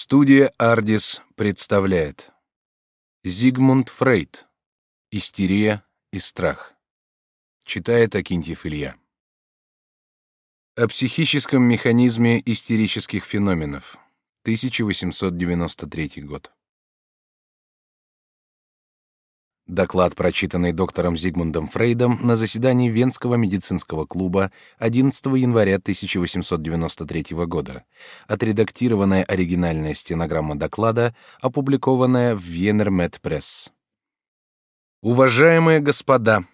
Студия «Ардис» представляет. Зигмунд Фрейд. «Истерия и страх» Читает Акинтьев Илья. О психическом механизме истерических феноменов. 1893 год Доклад, прочитанный доктором Зигмундом Фрейдом на заседании Венского медицинского клуба 11 января 1893 года. Отредактированная оригинальная стенограмма доклада, опубликованная в Венер Медпресс. Уважаемые господа,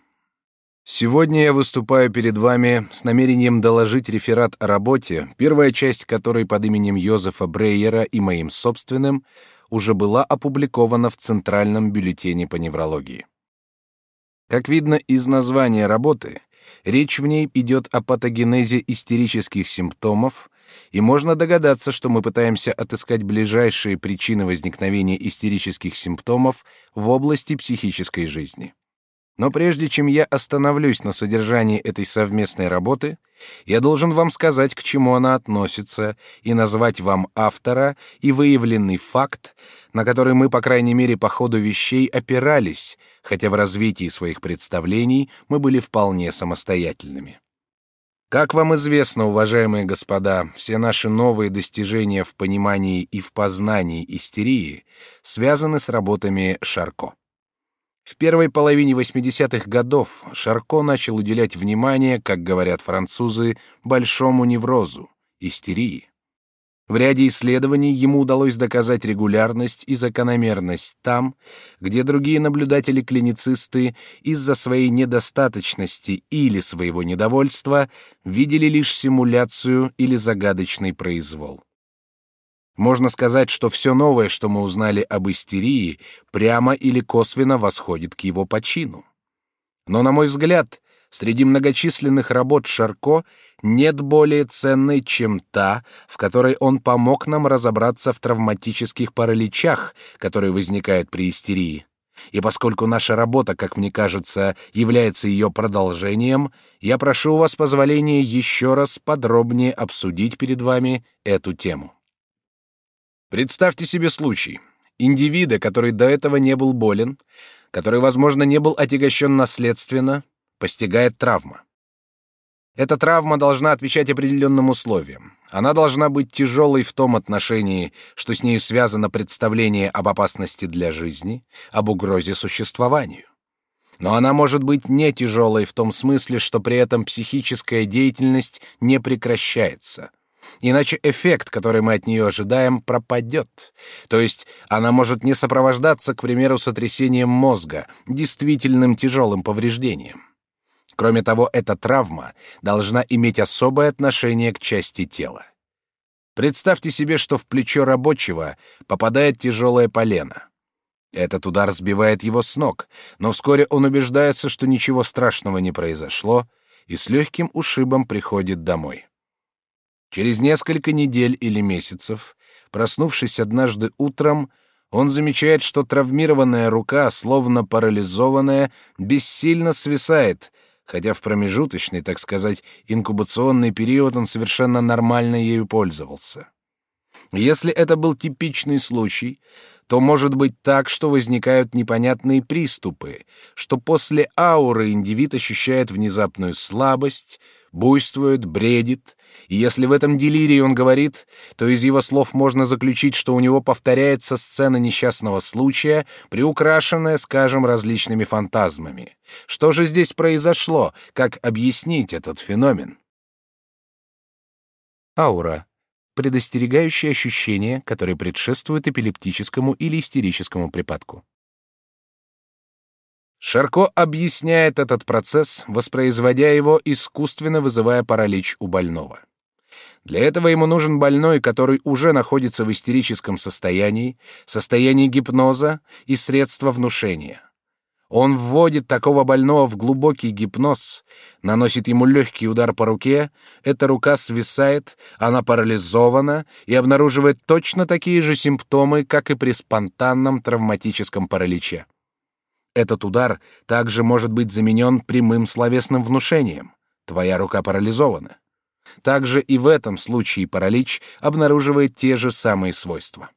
сегодня я выступаю перед вами с намерением доложить реферат о работе, первая часть которой под именем Йозефа Брейера и моим собственным — уже была опубликована в Центральном бюллетене по неврологии. Как видно из названия работы, речь в ней идет о патогенезе истерических симптомов, и можно догадаться, что мы пытаемся отыскать ближайшие причины возникновения истерических симптомов в области психической жизни. Но прежде чем я остановлюсь на содержании этой совместной работы, я должен вам сказать, к чему она относится, и назвать вам автора и выявленный факт, на который мы, по крайней мере, по ходу вещей опирались, хотя в развитии своих представлений мы были вполне самостоятельными. Как вам известно, уважаемые господа, все наши новые достижения в понимании и в познании истерии связаны с работами Шарко. В первой половине 80-х годов Шарко начал уделять внимание, как говорят французы, большому неврозу истерии. В ряде исследований ему удалось доказать регулярность и закономерность там, где другие наблюдатели-клиницисты из-за своей недостаточности или своего недовольства видели лишь симуляцию или загадочный произвол. Можно сказать, что все новое, что мы узнали об истерии, прямо или косвенно восходит к его почину. Но, на мой взгляд, среди многочисленных работ Шарко нет более ценной, чем та, в которой он помог нам разобраться в травматических параличах, которые возникают при истерии. И поскольку наша работа, как мне кажется, является ее продолжением, я прошу у вас позволения еще раз подробнее обсудить перед вами эту тему. Представьте себе случай. Индивида, который до этого не был болен, который, возможно, не был отягощен наследственно, постигает травма. Эта травма должна отвечать определенным условиям. Она должна быть тяжелой в том отношении, что с нею связано представление об опасности для жизни, об угрозе существованию. Но она может быть не тяжелой в том смысле, что при этом психическая деятельность не прекращается — Иначе эффект, который мы от нее ожидаем, пропадет. То есть она может не сопровождаться, к примеру, сотрясением мозга, действительным тяжелым повреждением. Кроме того, эта травма должна иметь особое отношение к части тела. Представьте себе, что в плечо рабочего попадает тяжелое полено. Этот удар сбивает его с ног, но вскоре он убеждается, что ничего страшного не произошло, и с легким ушибом приходит домой. Через несколько недель или месяцев, проснувшись однажды утром, он замечает, что травмированная рука, словно парализованная, бессильно свисает, хотя в промежуточный, так сказать, инкубационный период он совершенно нормально ею пользовался. Если это был типичный случай, то может быть так, что возникают непонятные приступы, что после ауры индивид ощущает внезапную слабость, буйствует, бредит, и если в этом делирии он говорит, то из его слов можно заключить, что у него повторяется сцена несчастного случая, приукрашенная, скажем, различными фантазмами. Что же здесь произошло? Как объяснить этот феномен? Аура предостерегающее ощущение, которое предшествует эпилептическому или истерическому припадку. Шарко объясняет этот процесс, воспроизводя его, искусственно вызывая паралич у больного. Для этого ему нужен больной, который уже находится в истерическом состоянии, состоянии гипноза и средства внушения. Он вводит такого больного в глубокий гипноз, наносит ему легкий удар по руке, эта рука свисает, она парализована и обнаруживает точно такие же симптомы, как и при спонтанном травматическом параличе. Этот удар также может быть заменен прямым словесным внушением. Твоя рука парализована. Также и в этом случае паралич обнаруживает те же самые свойства.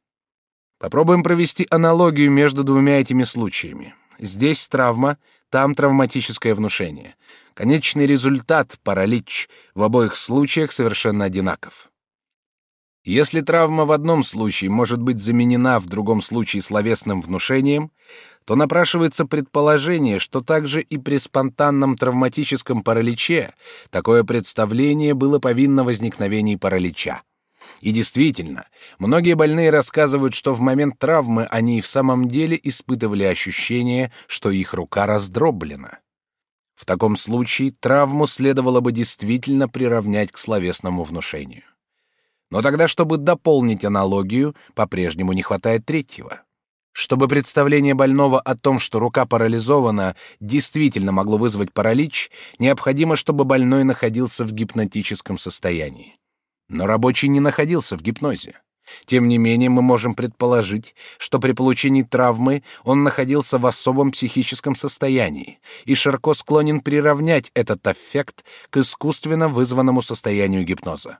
Попробуем провести аналогию между двумя этими случаями. Здесь травма, там травматическое внушение. Конечный результат паралич в обоих случаях совершенно одинаков. Если травма в одном случае может быть заменена в другом случае словесным внушением, то напрашивается предположение, что также и при спонтанном травматическом параличе такое представление было повинно возникновении паралича. И действительно, многие больные рассказывают, что в момент травмы они и в самом деле испытывали ощущение, что их рука раздроблена. В таком случае травму следовало бы действительно приравнять к словесному внушению. Но тогда, чтобы дополнить аналогию, по-прежнему не хватает третьего. Чтобы представление больного о том, что рука парализована, действительно могло вызвать паралич, необходимо, чтобы больной находился в гипнотическом состоянии. Но рабочий не находился в гипнозе. Тем не менее, мы можем предположить, что при получении травмы он находился в особом психическом состоянии, и Шарко склонен приравнять этот эффект к искусственно вызванному состоянию гипноза.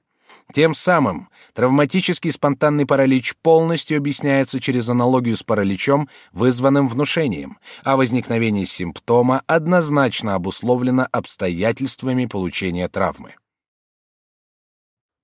Тем самым травматический спонтанный паралич полностью объясняется через аналогию с параличом, вызванным внушением, а возникновение симптома однозначно обусловлено обстоятельствами получения травмы.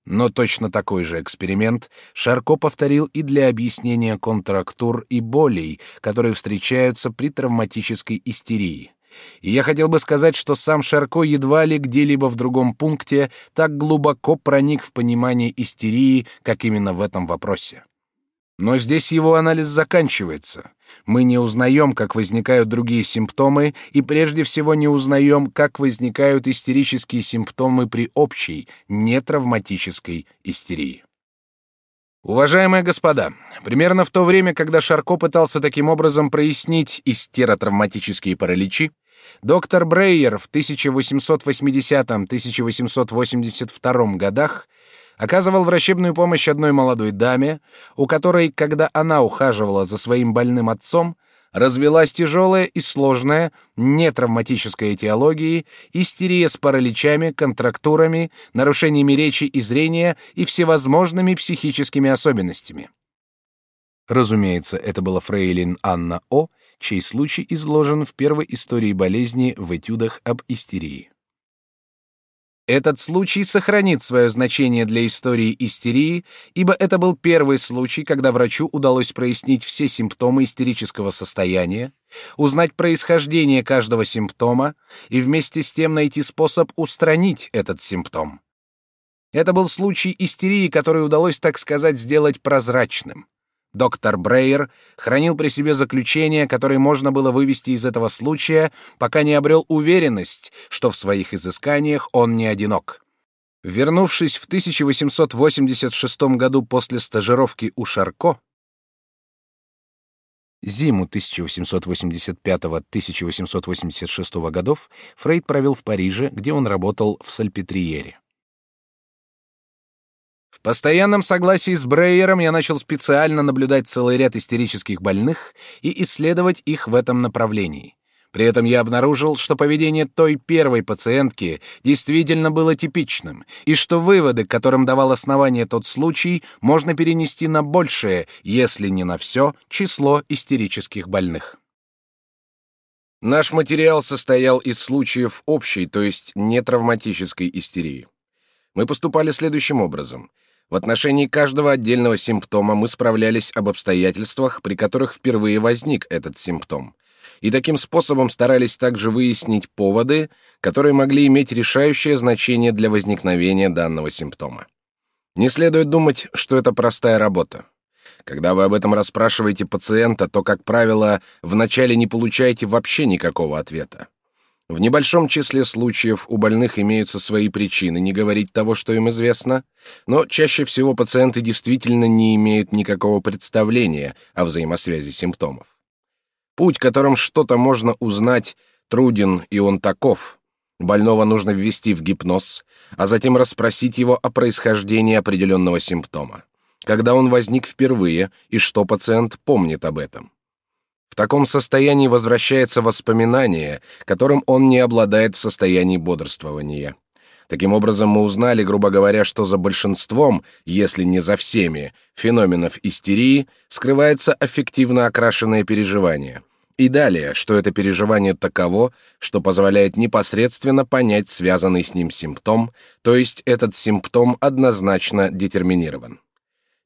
Но точно такой же эксперимент Шарко повторил и для объяснения контрактур и болей, которые встречаются при травматической истерии. И я хотел бы сказать, что сам Шарко едва ли где-либо в другом пункте так глубоко проник в понимание истерии, как именно в этом вопросе. Но здесь его анализ заканчивается. Мы не узнаем, как возникают другие симптомы, и прежде всего не узнаем, как возникают истерические симптомы при общей, нетравматической истерии. Уважаемые господа, примерно в то время, когда Шарко пытался таким образом прояснить истеротравматические параличи, доктор Брейер в 1880-1882 годах оказывал врачебную помощь одной молодой даме, у которой, когда она ухаживала за своим больным отцом, развелась тяжелая и сложная, нетравматическая этиология, истерия с параличами, контрактурами, нарушениями речи и зрения и всевозможными психическими особенностями. Разумеется, это была фрейлин Анна О., чей случай изложен в первой истории болезни в этюдах об истерии. Этот случай сохранит свое значение для истории истерии, ибо это был первый случай, когда врачу удалось прояснить все симптомы истерического состояния, узнать происхождение каждого симптома и вместе с тем найти способ устранить этот симптом. Это был случай истерии, который удалось, так сказать, сделать прозрачным. Доктор Брейер хранил при себе заключения, которые можно было вывести из этого случая, пока не обрел уверенность, что в своих изысканиях он не одинок. Вернувшись в 1886 году после стажировки у Шарко, зиму 1885-1886 годов Фрейд провел в Париже, где он работал в Сальпетриере. В постоянном согласии с Брейером я начал специально наблюдать целый ряд истерических больных и исследовать их в этом направлении. При этом я обнаружил, что поведение той первой пациентки действительно было типичным, и что выводы, которым давал основание тот случай, можно перенести на большее, если не на все, число истерических больных. Наш материал состоял из случаев общей, то есть нетравматической истерии. Мы поступали следующим образом — в отношении каждого отдельного симптома мы справлялись об обстоятельствах, при которых впервые возник этот симптом. И таким способом старались также выяснить поводы, которые могли иметь решающее значение для возникновения данного симптома. Не следует думать, что это простая работа. Когда вы об этом расспрашиваете пациента, то, как правило, вначале не получаете вообще никакого ответа. В небольшом числе случаев у больных имеются свои причины не говорить того, что им известно, но чаще всего пациенты действительно не имеют никакого представления о взаимосвязи симптомов. Путь, которым что-то можно узнать, труден, и он таков. Больного нужно ввести в гипноз, а затем расспросить его о происхождении определенного симптома, когда он возник впервые и что пациент помнит об этом. В таком состоянии возвращается воспоминание, которым он не обладает в состоянии бодрствования. Таким образом, мы узнали, грубо говоря, что за большинством, если не за всеми, феноменов истерии скрывается аффективно окрашенное переживание. И далее, что это переживание таково, что позволяет непосредственно понять связанный с ним симптом, то есть этот симптом однозначно детерминирован.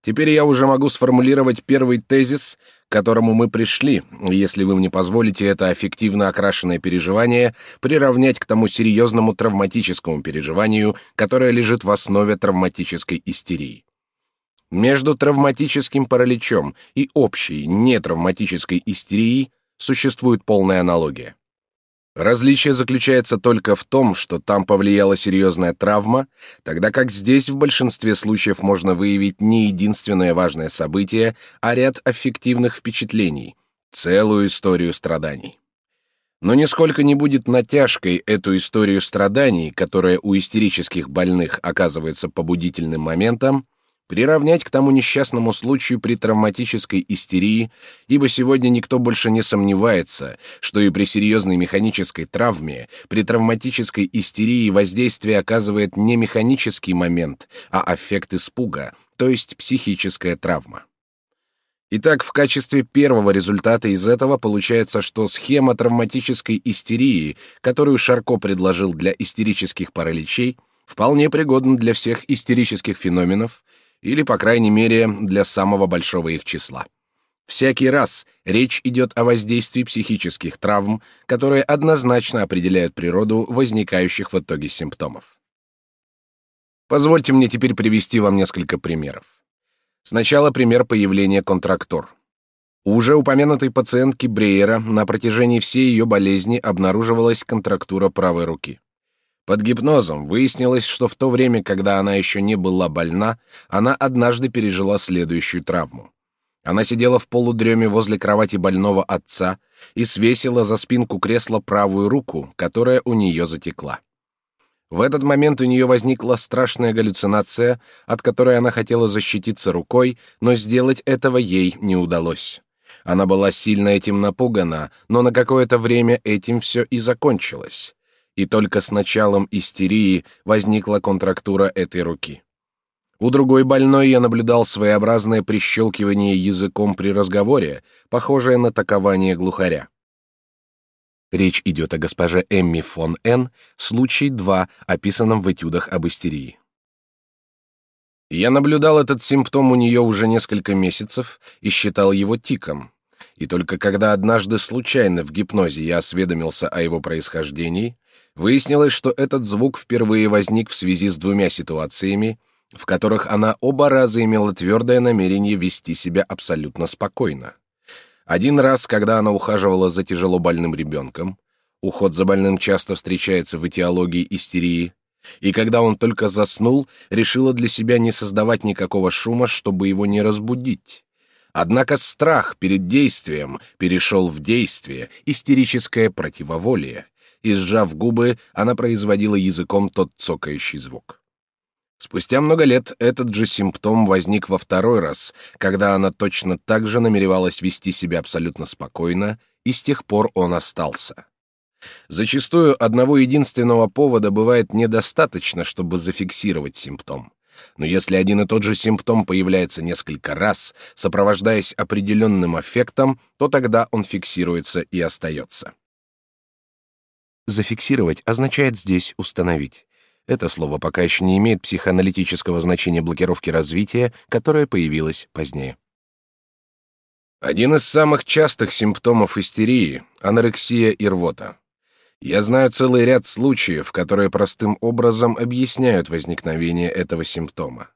Теперь я уже могу сформулировать первый тезис, к которому мы пришли, если вы мне позволите это аффективно окрашенное переживание приравнять к тому серьезному травматическому переживанию, которое лежит в основе травматической истерии. Между травматическим параличом и общей нетравматической истерией существует полная аналогия. Различие заключается только в том, что там повлияла серьезная травма, тогда как здесь в большинстве случаев можно выявить не единственное важное событие, а ряд аффективных впечатлений, целую историю страданий. Но нисколько не будет натяжкой эту историю страданий, которая у истерических больных оказывается побудительным моментом, приравнять к тому несчастному случаю при травматической истерии, ибо сегодня никто больше не сомневается, что и при серьезной механической травме, при травматической истерии воздействие оказывает не механический момент, а аффект испуга, то есть психическая травма. Итак, в качестве первого результата из этого получается, что схема травматической истерии, которую Шарко предложил для истерических параличей, вполне пригодна для всех истерических феноменов, или, по крайней мере, для самого большого их числа. Всякий раз речь идет о воздействии психических травм, которые однозначно определяют природу возникающих в итоге симптомов. Позвольте мне теперь привести вам несколько примеров. Сначала пример появления контрактор. У уже упомянутой пациентки Брейера на протяжении всей ее болезни обнаруживалась контрактура правой руки. Под гипнозом выяснилось, что в то время, когда она еще не была больна, она однажды пережила следующую травму. Она сидела в полудреме возле кровати больного отца и свесила за спинку кресла правую руку, которая у нее затекла. В этот момент у нее возникла страшная галлюцинация, от которой она хотела защититься рукой, но сделать этого ей не удалось. Она была сильно этим напугана, но на какое-то время этим все и закончилось и только с началом истерии возникла контрактура этой руки. У другой больной я наблюдал своеобразное прищелкивание языком при разговоре, похожее на такование глухаря. Речь идет о госпоже Эмми фон Н, случай 2, описанном в этюдах об истерии. Я наблюдал этот симптом у нее уже несколько месяцев и считал его тиком. И только когда однажды случайно в гипнозе я осведомился о его происхождении, Выяснилось, что этот звук впервые возник в связи с двумя ситуациями, в которых она оба раза имела твердое намерение вести себя абсолютно спокойно. Один раз, когда она ухаживала за тяжело больным ребенком, уход за больным часто встречается в этиологии истерии, и когда он только заснул, решила для себя не создавать никакого шума, чтобы его не разбудить. Однако страх перед действием перешел в действие, истерическое противоволие, и, сжав губы, она производила языком тот цокающий звук. Спустя много лет этот же симптом возник во второй раз, когда она точно так же намеревалась вести себя абсолютно спокойно, и с тех пор он остался. Зачастую одного единственного повода бывает недостаточно, чтобы зафиксировать симптом. Но если один и тот же симптом появляется несколько раз, сопровождаясь определенным эффектом, то тогда он фиксируется и остается. Зафиксировать означает здесь установить. Это слово пока еще не имеет психоаналитического значения блокировки развития, которое появилось позднее. Один из самых частых симптомов истерии — анорексия и рвота. Я знаю целый ряд случаев, которые простым образом объясняют возникновение этого симптома.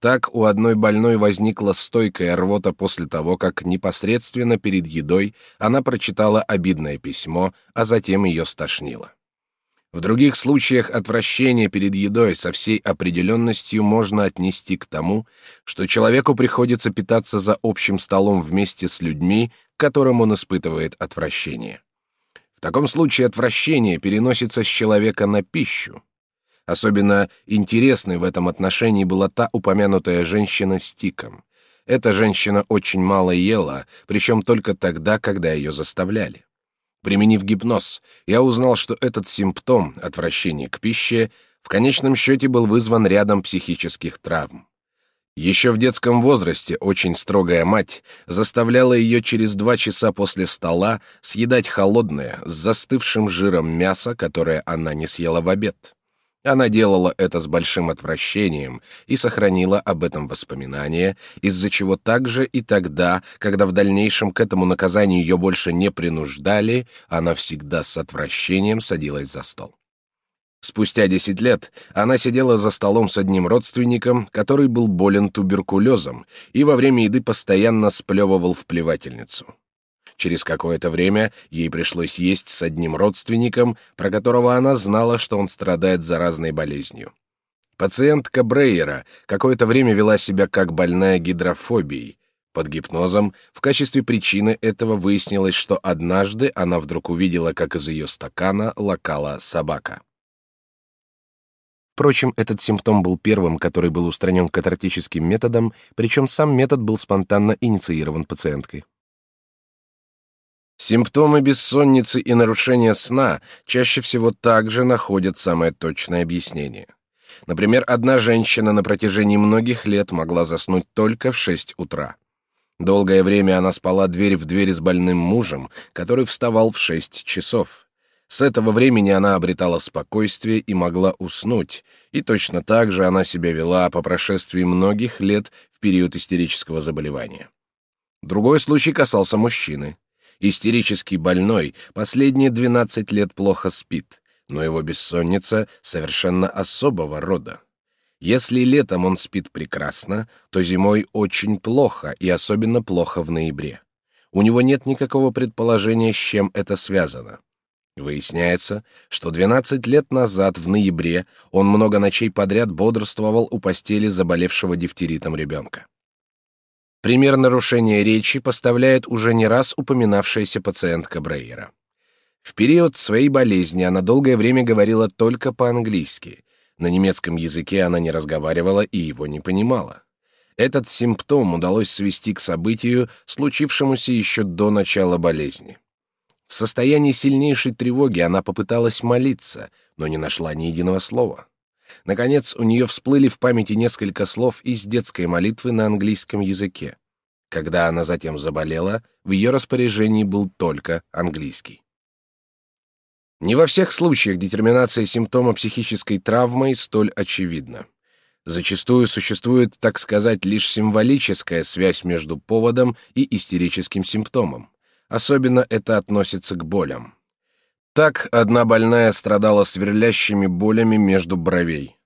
Так у одной больной возникла стойкая рвота после того, как непосредственно перед едой она прочитала обидное письмо, а затем ее стошнило. В других случаях отвращение перед едой со всей определенностью можно отнести к тому, что человеку приходится питаться за общим столом вместе с людьми, к которым он испытывает отвращение. В таком случае отвращение переносится с человека на пищу. Особенно интересной в этом отношении была та упомянутая женщина с тиком. Эта женщина очень мало ела, причем только тогда, когда ее заставляли. Применив гипноз, я узнал, что этот симптом, отвращение к пище, в конечном счете был вызван рядом психических травм. Еще в детском возрасте очень строгая мать заставляла ее через два часа после стола съедать холодное, с застывшим жиром мясо, которое она не съела в обед. Она делала это с большим отвращением и сохранила об этом воспоминания, из-за чего также и тогда, когда в дальнейшем к этому наказанию ее больше не принуждали, она всегда с отвращением садилась за стол. Спустя десять лет она сидела за столом с одним родственником, который был болен туберкулезом и во время еды постоянно сплевывал в плевательницу. Через какое-то время ей пришлось есть с одним родственником, про которого она знала, что он страдает заразной болезнью. Пациентка Брейера какое-то время вела себя как больная гидрофобией. Под гипнозом в качестве причины этого выяснилось, что однажды она вдруг увидела, как из ее стакана лакала собака. Впрочем, этот симптом был первым, который был устранен катартическим методом, причем сам метод был спонтанно инициирован пациенткой. Симптомы бессонницы и нарушения сна чаще всего также находят самое точное объяснение. Например, одна женщина на протяжении многих лет могла заснуть только в 6 утра. Долгое время она спала дверь в дверь с больным мужем, который вставал в 6 часов. С этого времени она обретала спокойствие и могла уснуть, и точно так же она себя вела по прошествии многих лет в период истерического заболевания. Другой случай касался мужчины. Истерический больной последние 12 лет плохо спит, но его бессонница совершенно особого рода. Если летом он спит прекрасно, то зимой очень плохо, и особенно плохо в ноябре. У него нет никакого предположения, с чем это связано. Выясняется, что 12 лет назад, в ноябре, он много ночей подряд бодрствовал у постели заболевшего дифтеритом ребенка. Пример нарушения речи поставляет уже не раз упоминавшаяся пациентка Брейера. В период своей болезни она долгое время говорила только по-английски. На немецком языке она не разговаривала и его не понимала. Этот симптом удалось свести к событию, случившемуся еще до начала болезни. В состоянии сильнейшей тревоги она попыталась молиться, но не нашла ни единого слова. Наконец, у нее всплыли в памяти несколько слов из детской молитвы на английском языке. Когда она затем заболела, в ее распоряжении был только английский. Не во всех случаях детерминация симптома психической травмы столь очевидна. Зачастую существует, так сказать, лишь символическая связь между поводом и истерическим симптомом. Особенно это относится к болям. Так одна больная страдала сверлящими болями между бровей.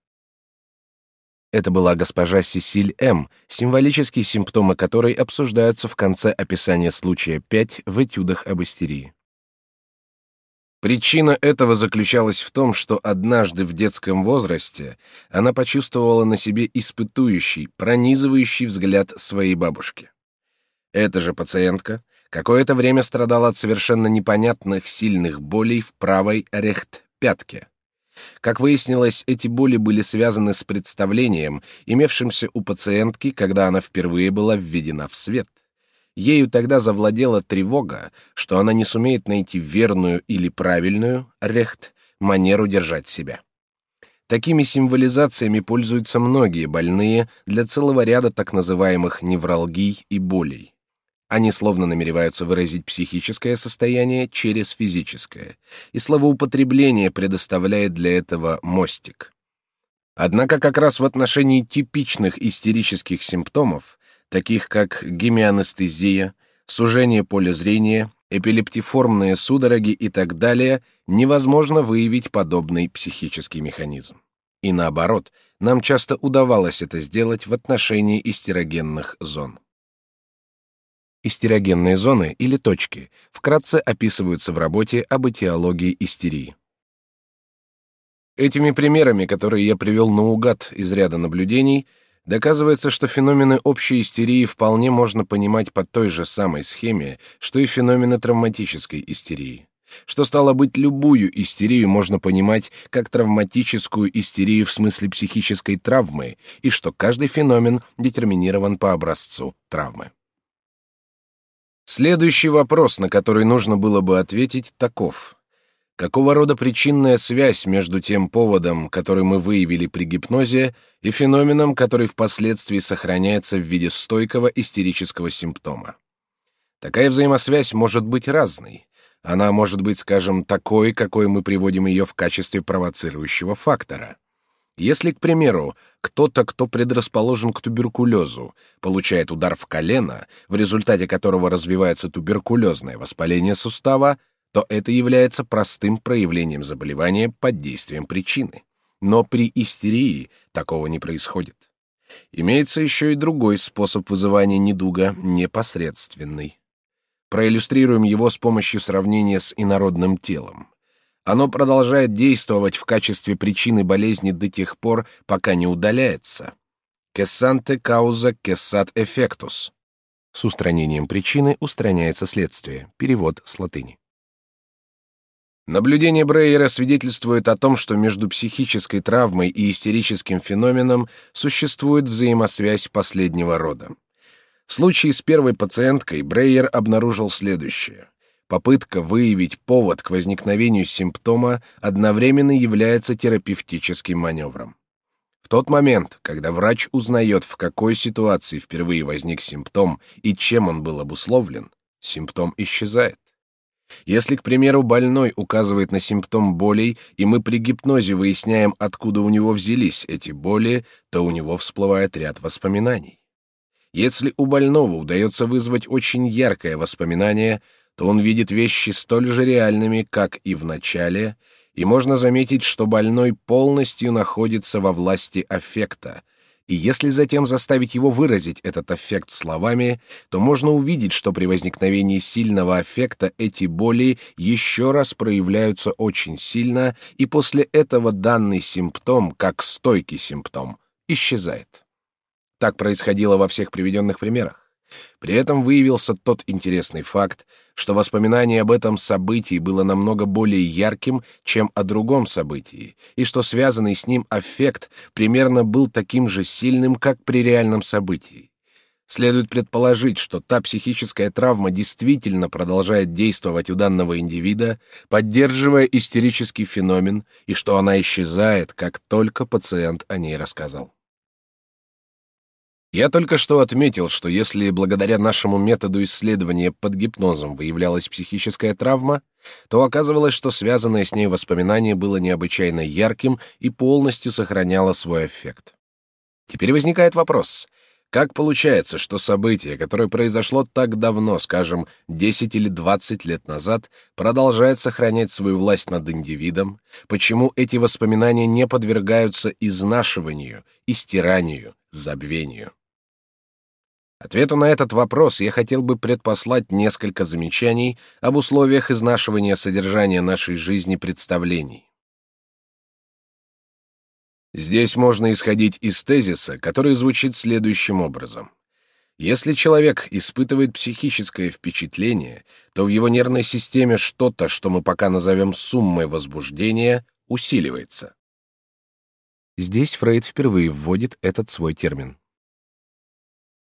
Это была госпожа Сесиль М., символические симптомы которой обсуждаются в конце описания случая 5 в этюдах об истерии. Причина этого заключалась в том, что однажды в детском возрасте она почувствовала на себе испытующий, пронизывающий взгляд своей бабушки. Эта же пациентка Какое-то время страдал от совершенно непонятных сильных болей в правой рехт-пятке. Как выяснилось, эти боли были связаны с представлением, имевшимся у пациентки, когда она впервые была введена в свет. Ею тогда завладела тревога, что она не сумеет найти верную или правильную, рехт, манеру держать себя. Такими символизациями пользуются многие больные для целого ряда так называемых невралгий и болей. Они словно намереваются выразить психическое состояние через физическое, и словоупотребление предоставляет для этого мостик. Однако как раз в отношении типичных истерических симптомов, таких как гемианестезия, сужение поля зрения, эпилептиформные судороги и так далее, невозможно выявить подобный психический механизм. И наоборот, нам часто удавалось это сделать в отношении истерогенных зон. Истерогенные зоны или точки вкратце описываются в работе об этиологии истерии. Этими примерами, которые я привел наугад из ряда наблюдений, доказывается, что феномены общей истерии вполне можно понимать по той же самой схеме, что и феномены травматической истерии. Что стало быть, любую истерию можно понимать как травматическую истерию в смысле психической травмы, и что каждый феномен детерминирован по образцу травмы. Следующий вопрос, на который нужно было бы ответить, таков. Какого рода причинная связь между тем поводом, который мы выявили при гипнозе, и феноменом, который впоследствии сохраняется в виде стойкого истерического симптома? Такая взаимосвязь может быть разной. Она может быть, скажем, такой, какой мы приводим ее в качестве провоцирующего фактора. Если, к примеру, кто-то, кто предрасположен к туберкулезу, получает удар в колено, в результате которого развивается туберкулезное воспаление сустава, то это является простым проявлением заболевания под действием причины. Но при истерии такого не происходит. Имеется еще и другой способ вызывания недуга, непосредственный. Проиллюстрируем его с помощью сравнения с инородным телом. Оно продолжает действовать в качестве причины болезни до тех пор, пока не удаляется. Кессанте кауза кессат эффектус. С устранением причины устраняется следствие. Перевод с латыни. Наблюдение Брейера свидетельствует о том, что между психической травмой и истерическим феноменом существует взаимосвязь последнего рода. В случае с первой пациенткой Брейер обнаружил следующее. Попытка выявить повод к возникновению симптома одновременно является терапевтическим маневром. В тот момент, когда врач узнает, в какой ситуации впервые возник симптом и чем он был обусловлен, симптом исчезает. Если, к примеру, больной указывает на симптом болей, и мы при гипнозе выясняем, откуда у него взялись эти боли, то у него всплывает ряд воспоминаний. Если у больного удается вызвать очень яркое воспоминание, то он видит вещи столь же реальными, как и в начале, и можно заметить, что больной полностью находится во власти аффекта, и если затем заставить его выразить этот аффект словами, то можно увидеть, что при возникновении сильного аффекта эти боли еще раз проявляются очень сильно, и после этого данный симптом, как стойкий симптом, исчезает. Так происходило во всех приведенных примерах. При этом выявился тот интересный факт, что воспоминание об этом событии было намного более ярким, чем о другом событии, и что связанный с ним аффект примерно был таким же сильным, как при реальном событии. Следует предположить, что та психическая травма действительно продолжает действовать у данного индивида, поддерживая истерический феномен, и что она исчезает, как только пациент о ней рассказал. Я только что отметил, что если благодаря нашему методу исследования под гипнозом выявлялась психическая травма, то оказывалось, что связанное с ней воспоминание было необычайно ярким и полностью сохраняло свой эффект. Теперь возникает вопрос: как получается, что событие, которое произошло так давно, скажем, 10 или 20 лет назад, продолжает сохранять свою власть над индивидом? Почему эти воспоминания не подвергаются изнашиванию, истиранию, забвению? Ответу на этот вопрос я хотел бы предпослать несколько замечаний об условиях изнашивания содержания нашей жизни представлений. Здесь можно исходить из тезиса, который звучит следующим образом. Если человек испытывает психическое впечатление, то в его нервной системе что-то, что мы пока назовем суммой возбуждения, усиливается. Здесь Фрейд впервые вводит этот свой термин.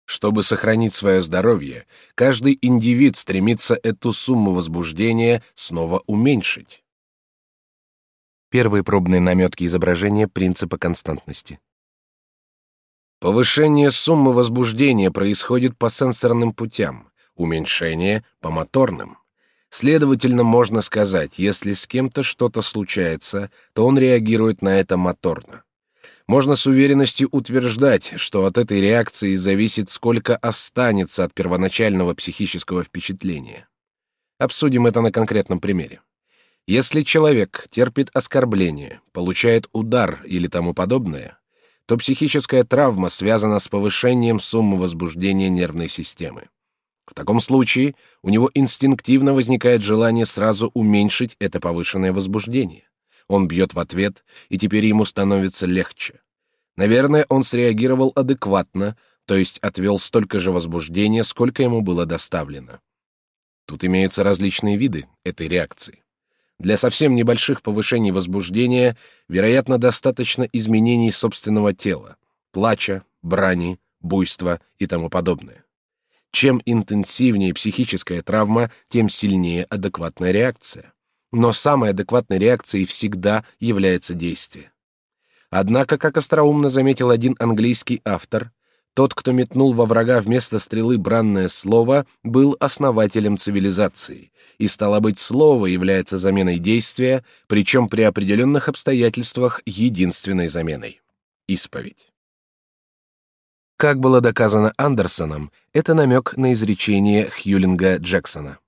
Чтобы сохранить свое здоровье, каждый индивид стремится эту сумму возбуждения снова уменьшить. Первые пробные наметки изображения принципа константности. Повышение суммы возбуждения происходит по сенсорным путям, уменьшение — по моторным. Следовательно, можно сказать, если с кем-то что-то случается, то он реагирует на это моторно можно с уверенностью утверждать, что от этой реакции зависит, сколько останется от первоначального психического впечатления. Обсудим это на конкретном примере. Если человек терпит оскорбление, получает удар или тому подобное, то психическая травма связана с повышением суммы возбуждения нервной системы. В таком случае у него инстинктивно возникает желание сразу уменьшить это повышенное возбуждение. Он бьет в ответ, и теперь ему становится легче. Наверное, он среагировал адекватно, то есть отвел столько же возбуждения, сколько ему было доставлено. Тут имеются различные виды этой реакции. Для совсем небольших повышений возбуждения, вероятно, достаточно изменений собственного тела, плача, брани, буйства и тому подобное. Чем интенсивнее психическая травма, тем сильнее адекватная реакция. Но самой адекватной реакцией всегда является действие. Однако, как остроумно заметил один английский автор, тот, кто метнул во врага вместо стрелы бранное слово, был основателем цивилизации, и стало быть, слово является заменой действия, причем при определенных обстоятельствах единственной заменой. Исповедь. Как было доказано Андерсоном, это намек на изречение Хьюлинга Джексона.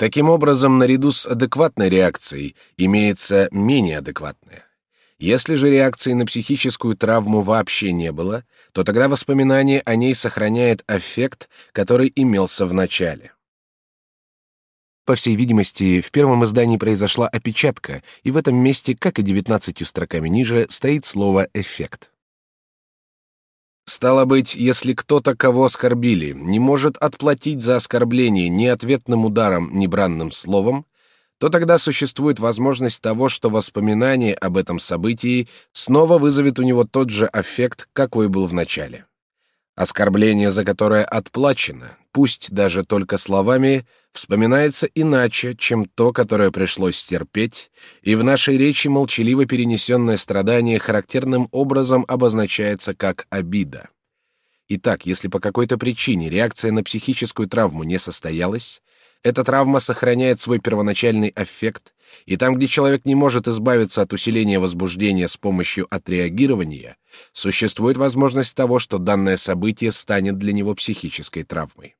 Таким образом, наряду с адекватной реакцией имеется менее адекватная. Если же реакции на психическую травму вообще не было, то тогда воспоминание о ней сохраняет аффект, который имелся в начале. По всей видимости, в первом издании произошла опечатка, и в этом месте, как и девятнадцатью строками ниже, стоит слово «эффект». Стало быть, если кто-то, кого оскорбили, не может отплатить за оскорбление ни ответным ударом, ни бранным словом, то тогда существует возможность того, что воспоминание об этом событии снова вызовет у него тот же аффект, какой был в начале. Оскорбление, за которое отплачено, пусть даже только словами, вспоминается иначе, чем то, которое пришлось стерпеть, и в нашей речи молчаливо перенесенное страдание характерным образом обозначается как обида. Итак, если по какой-то причине реакция на психическую травму не состоялась, эта травма сохраняет свой первоначальный аффект, и там, где человек не может избавиться от усиления возбуждения с помощью отреагирования, существует возможность того, что данное событие станет для него психической травмой.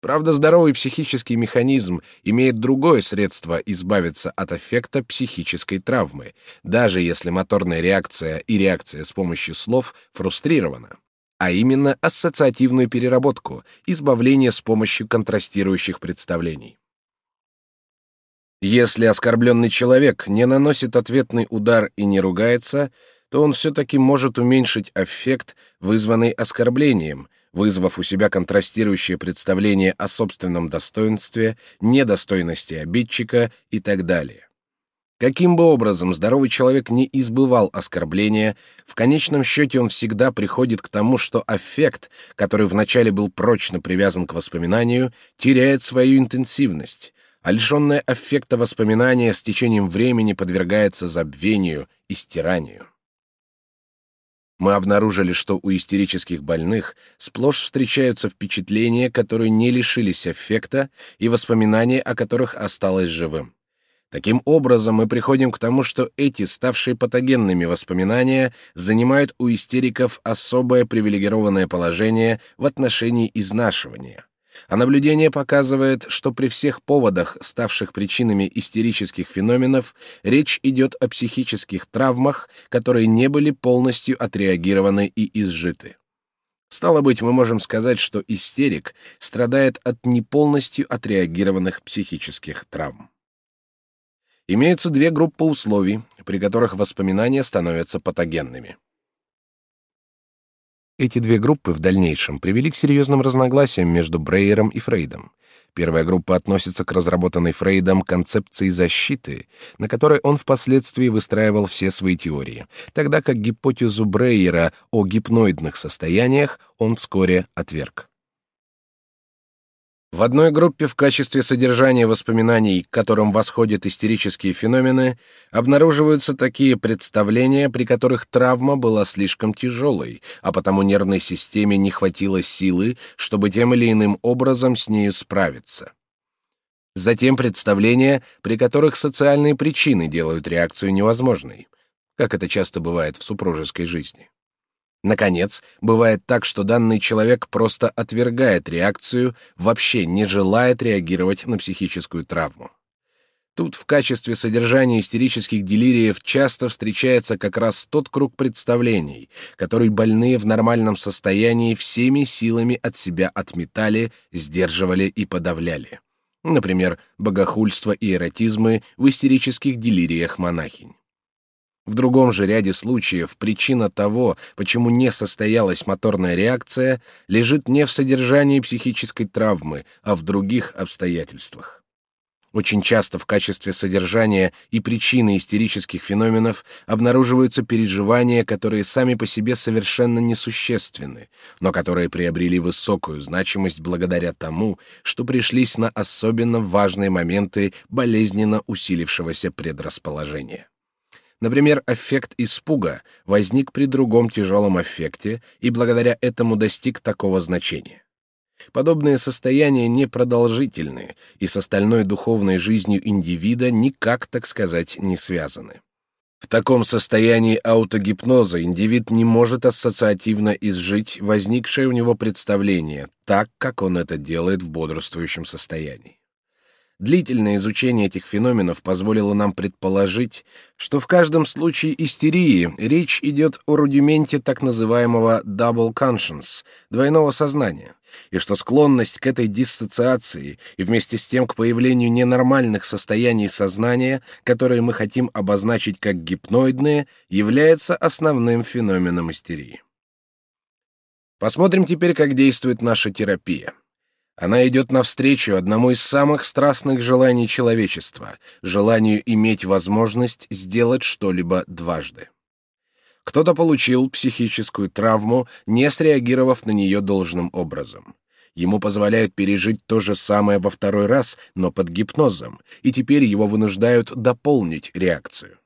Правда, здоровый психический механизм имеет другое средство избавиться от эффекта психической травмы, даже если моторная реакция и реакция с помощью слов фрустрирована а именно ассоциативную переработку, избавление с помощью контрастирующих представлений. Если оскорбленный человек не наносит ответный удар и не ругается, то он все-таки может уменьшить эффект, вызванный оскорблением, вызвав у себя контрастирующее представление о собственном достоинстве, недостойности обидчика и так далее. Каким бы образом здоровый человек не избывал оскорбления, в конечном счете он всегда приходит к тому, что аффект, который вначале был прочно привязан к воспоминанию, теряет свою интенсивность, а лишенное аффекта воспоминания с течением времени подвергается забвению и стиранию. Мы обнаружили, что у истерических больных сплошь встречаются впечатления, которые не лишились аффекта, и воспоминания о которых осталось живым. Таким образом, мы приходим к тому, что эти, ставшие патогенными воспоминания, занимают у истериков особое привилегированное положение в отношении изнашивания. А наблюдение показывает, что при всех поводах, ставших причинами истерических феноменов, речь идет о психических травмах, которые не были полностью отреагированы и изжиты. Стало быть, мы можем сказать, что истерик страдает от неполностью отреагированных психических травм. Имеются две группы условий, при которых воспоминания становятся патогенными. Эти две группы в дальнейшем привели к серьезным разногласиям между Брейером и Фрейдом. Первая группа относится к разработанной Фрейдом концепции защиты, на которой он впоследствии выстраивал все свои теории, тогда как гипотезу Брейера о гипноидных состояниях он вскоре отверг. В одной группе в качестве содержания воспоминаний, к которым восходят истерические феномены, обнаруживаются такие представления, при которых травма была слишком тяжелой, а потому нервной системе не хватило силы, чтобы тем или иным образом с нею справиться. Затем представления, при которых социальные причины делают реакцию невозможной, как это часто бывает в супружеской жизни. Наконец, бывает так, что данный человек просто отвергает реакцию, вообще не желает реагировать на психическую травму. Тут в качестве содержания истерических делириев часто встречается как раз тот круг представлений, который больные в нормальном состоянии всеми силами от себя отметали, сдерживали и подавляли. Например, богохульство и эротизмы в истерических делириях монахинь. В другом же ряде случаев причина того, почему не состоялась моторная реакция, лежит не в содержании психической травмы, а в других обстоятельствах. Очень часто в качестве содержания и причины истерических феноменов обнаруживаются переживания, которые сами по себе совершенно несущественны, но которые приобрели высокую значимость благодаря тому, что пришлись на особенно важные моменты болезненно усилившегося предрасположения. Например, эффект испуга возник при другом тяжелом эффекте и благодаря этому достиг такого значения. Подобные состояния непродолжительны и с остальной духовной жизнью индивида никак, так сказать, не связаны. В таком состоянии аутогипноза индивид не может ассоциативно изжить возникшее у него представление, так, как он это делает в бодрствующем состоянии. Длительное изучение этих феноменов позволило нам предположить, что в каждом случае истерии речь идет о рудименте так называемого double conscience, двойного сознания, и что склонность к этой диссоциации и вместе с тем к появлению ненормальных состояний сознания, которые мы хотим обозначить как гипноидные, является основным феноменом истерии. Посмотрим теперь, как действует наша терапия. Она идет навстречу одному из самых страстных желаний человечества — желанию иметь возможность сделать что-либо дважды. Кто-то получил психическую травму, не среагировав на нее должным образом. Ему позволяют пережить то же самое во второй раз, но под гипнозом, и теперь его вынуждают дополнить реакцию.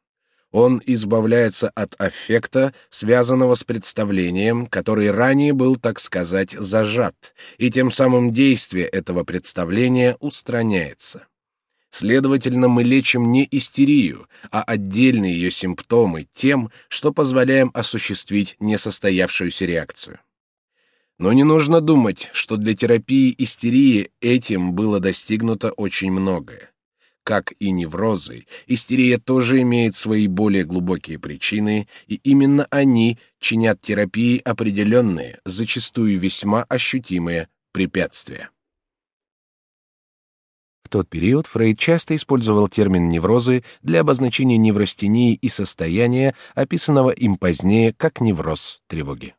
Он избавляется от аффекта, связанного с представлением, который ранее был, так сказать, зажат, и тем самым действие этого представления устраняется. Следовательно, мы лечим не истерию, а отдельные ее симптомы тем, что позволяем осуществить несостоявшуюся реакцию. Но не нужно думать, что для терапии истерии этим было достигнуто очень многое. Как и неврозы, истерия тоже имеет свои более глубокие причины, и именно они чинят терапии определенные, зачастую весьма ощутимые препятствия. В тот период Фрейд часто использовал термин неврозы для обозначения неврастении и состояния, описанного им позднее как невроз тревоги.